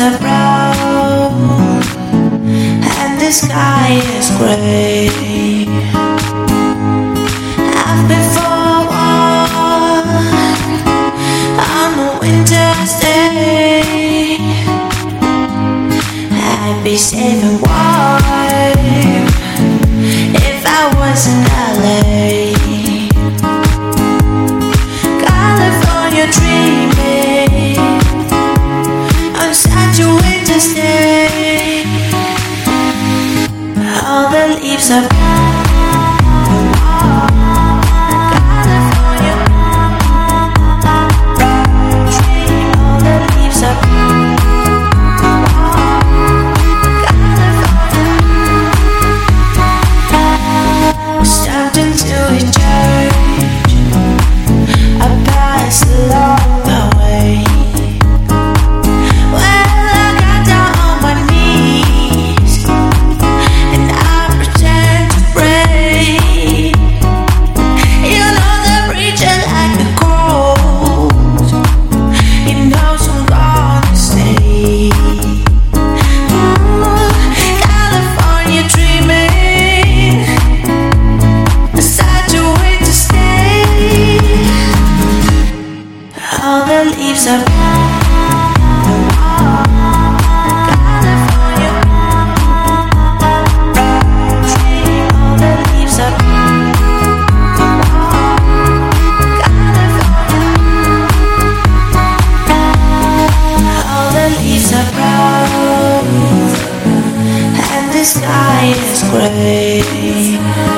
are brown and the sky is gray. I've been forward on a winter's day. I'd be and the All the leaves are brown, California. Dream. All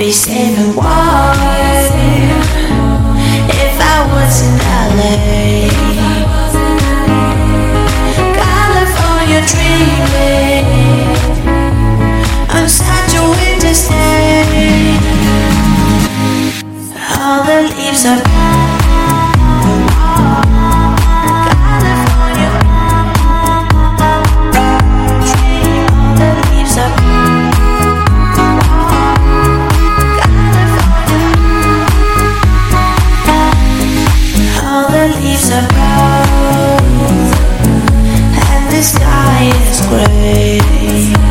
be saving warm if I was in LA. California dreaming on such a winter's day. All the leaves are the sky is gray.